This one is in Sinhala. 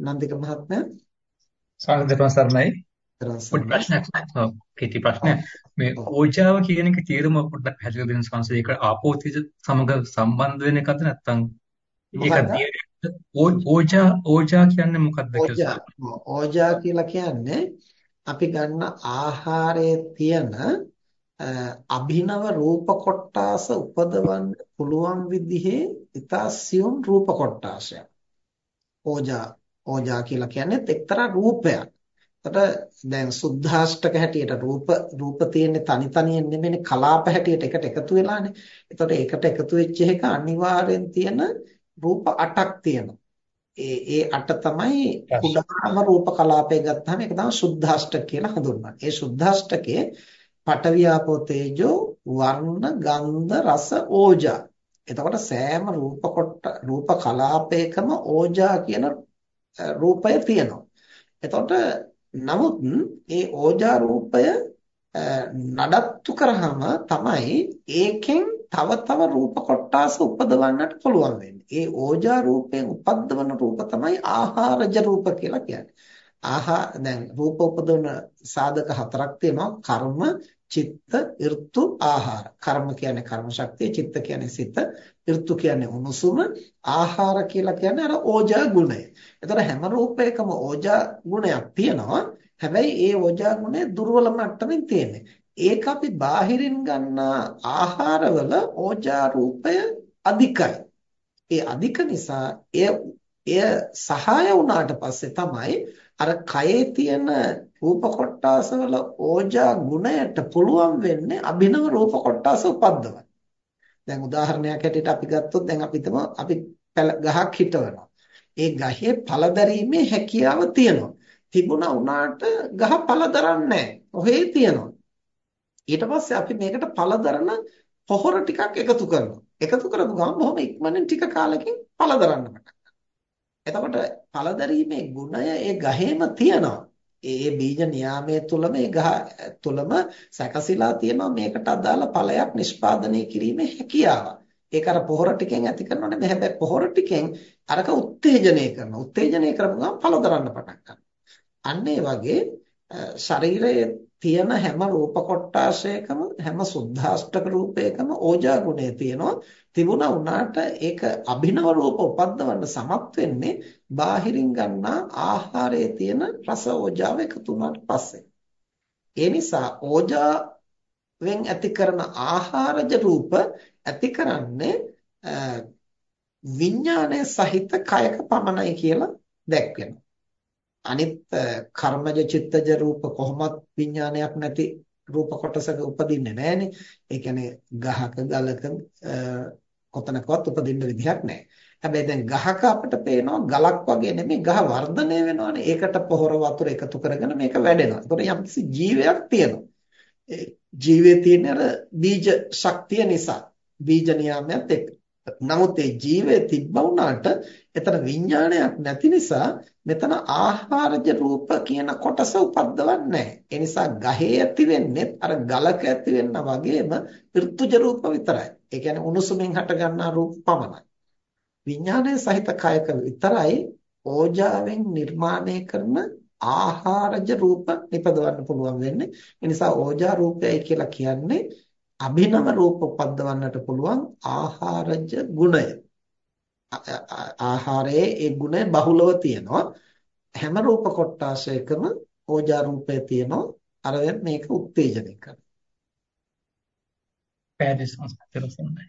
නන්දික මහත්මයා. සාකච්ඡා සරණයි පොඩි. ප්‍රශ්නයක්. නෑ කෙටි ප්‍රශ්නයක්. මේ ඕජාව කියන එක තේරුම පොඩ්ඩක් පැහැදිලි දෙන්න සංසය ඒක ආපෝතිජ සමග සම්බන්ධ වෙන එකද නැත්නම් ඒක? ඕජා ඕජා කියන්නේ මොකක්ද ඕජා. ඕජා කියලා කියන්නේ අපි ගන්න ආහාරයේ තියෙන අභිනව රූප කොටාස උපදවන්න පුළුවන් විදිහේ ඊතා සියුම් රූප කොටාසයක්. ඕජා ඕජා කියලා කියන්නේ එක්තරා රූපයක්. එතකොට දැන් සුද්ධාෂ්ටක හැටියට රූප රූප තියෙන්නේ තනි තනියෙන් නෙමෙයි කලාප හැටියට එකට එකතු වෙලානේ. එතකොට ඒකට එකතු වෙච්ච එක අනිවාර්යෙන් තියෙන රූප 8ක් තියෙනවා. ඒ ඒ 8 තමයි කුඩාම රූප කලාපය ගත්තාම ඒක තමයි සුද්ධාෂ්ටක කියලා හඳුන්වන්නේ. ඒ සුද්ධාෂ්ටකයේ පඨවි ආපෝ තේජෝ වර්ණ ගන්ධ රස ඕජා. එතකොට සෑම රූප කොට රූප කලාපයකම ඕජා කියන රූපය තියෙනවා. එතකොට නමුත් ඒ ඕජා රූපය නඩත්තු කරාම තමයි ඒකෙන් තව තව රූප කොටස් උපදවන්නට පුළුවන් වෙන්නේ. ඒ ඕජා රූපයෙන් උපද්දවන රූප තමයි ආහාරජ රූප කියලා කියන්නේ. ආහා දැන් රූප උපදවන සාධක හතරක් තියෙනවා. කර්ම, චිත්ත, ඍතු, ආහාර. කර්ම කියන්නේ කර්ම ශක්තිය, චිත්ත කියන්නේ සිත, ඍතු කියන්නේ උණුසුම, ආහාර කියලා කියන්නේ අර ඕජා ගුණය. එතකොට හැම රූපයකම ඕජා ගුණයක් තියෙනවා. හැබැයි ඒ ඕජා ගුණය දුර්වල මට්ටමින් තියෙන්නේ. ඒක අපි බාහිරින් ගන්නා ආහාරවල ඕජා රූපය අධිකයි. ඒ අධික නිසා එය එය සහාය වුණාට පස්සේ තමයි අර කයේ තියෙන රූප කොටාස වල ඕජා ගුණයට පුළුවන් වෙන්නේ අභිනව රූප කොටාස උපද්දවන්න. දැන් උදාහරණයක් හැටියට අපි ගත්තොත් දැන් අපි හිතමු අපි ගහක් හිටවනවා. ඒ ගහේ පළදැරීමේ හැකියාව තියෙනවා. තිබුණා වුණාට ගහ පළදරන්නේ නැහැ. ඔහේ තියෙනවා. ඊට පස්සේ අපි මේකට පළදරන පොහොර ටිකක් එකතු කරනවා. එකතු කරපු ගමන් බොහොම ඉක්මනින් ටික කාලෙකින් පළදරන්න පටන් එතකොට පළදරීමේ ගුණය ඒ ගහේම තියෙනවා. ඒ බීජ නියාමයේ තුලම ඒ ගහ තුලම සැකසීලා තියෙනවා මේකට අදාළ ඵලයක් නිෂ්පාදනය කිරීමේ හැකියාව. ඒක අර පොහොර ටිකෙන් ඇති කරනව නෙමෙයි හැබැයි පොහොර ටිකෙන් අරක උත්තේජනය කරනවා. උත්තේජනය කරපු ගමන් ඵලදරන්න පටන් ගන්නවා. අන්න ඒ වගේ ශරීරයේ තියෙන හැම රූප කොටාශයකම හැම සුද්ධාෂ්ටක රූපයකම ඕජා ගුණය තියෙනවා. තිබුණා වුණාට ඒක අභිනව රූප උපද්දවන්න සමත් වෙන්නේ බාහිරින් ගන්නා ආහාරයේ තියෙන රස ඕජාව එකතු වුණාට පස්සේ. ඒ නිසා ඕජාවෙන් ඇති කරන ආහාරජ රූප ඇති කරන්නේ විඥානය සහිත කයක පමණයි කියලා දැක්වෙනවා. අනිත් කර්මජ චිත්තජ රූප කොහොමත් විඥානයක් නැති රූප කොටසක උපදින්නේ නැහනේ. ඒ කියන්නේ ගහක ගලක කොතනකවත් උපදින්න විදිහක් නැහැ. හැබැයි දැන් ගහක අපිට පේනවා ගලක් වගේ නෙමෙයි ගහ වර්ධනය වෙනවානේ. ඒකට පොහොර වතුර එකතු කරගෙන මේක වැඩෙනවා. ඒතකොට යම්කිසි ජීවයක් තියෙනවා. ජීවේ තියෙන අර බීජ ශක්තිය නිසා බීජ නියාමයත් එක්ක. නමුත් ඒ ජීවේ තිබ්බ වුණාට එතන විඥානයක් නැති නිසා මෙතන ආහාරජ රූප කියන කොටස උපද්දවන්නේ නැහැ. ඒ නිසා ගහේ ඇති වෙන්නේ අර ගලක ඇති වෙන්න වගේම ඍතුජ රූප විතරයි. ඒ කියන්නේ උණුසුමින් හට ගන්නා රූප පමණයි. විඥානයේ සහිත කයක විතරයි ඕජාවෙන් නිර්මාණය කරන ආහාරජ රූප නිපදවන්න පුළුවන් වෙන්නේ. ඒ නිසා ඕජා රූපයයි කියලා කියන්නේ අභිනව රූප උපද්දවන්නට පුළුවන් ආහාරජ ගුණය. ආහාරයේ ඒ ගුණය බහුලව තියෙනවා. හැම රූප කොටාශයකම ඕජා රූපය තියෙනවා. අර මේක උත්තේජනය කරනවා. පැහැදිලි සංස්කෘතිය රසන්නේ.